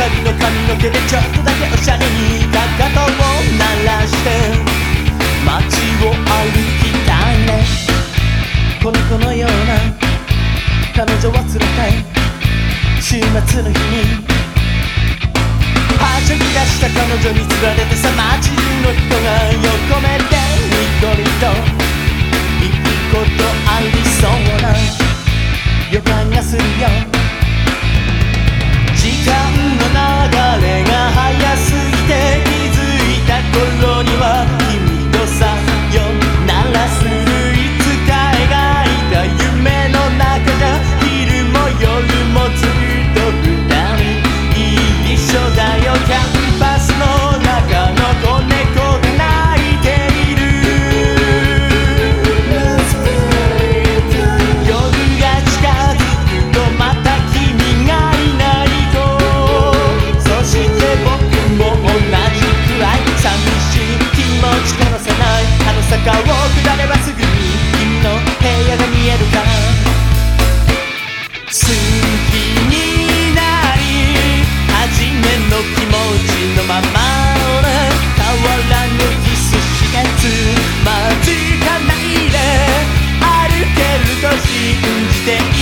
サの髪の毛でちょっとだけおしゃれにかかとを鳴らして。街を歩きたいね。この子のような。彼女を連れたい。週末の日に。はしゃぎ出した彼女につられてさ街の人が横目でニコリといいことありそうな予感がするよ。して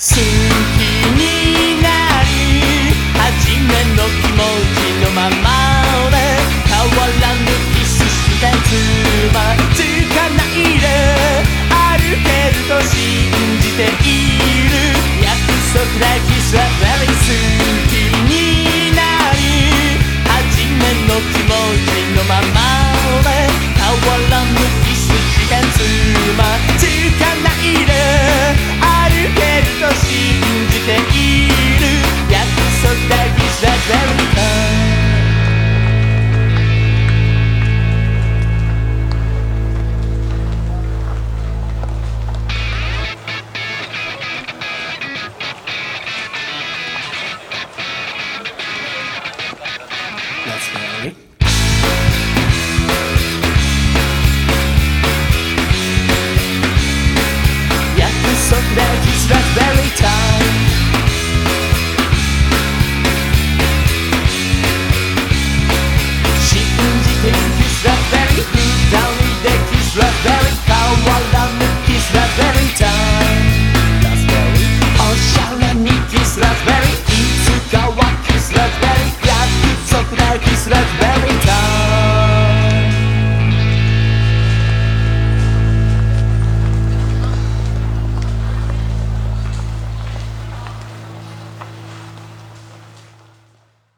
好きになり初めの気持ちのままで変わらぬキスしてつまずかないで歩けると信じている。約束だけ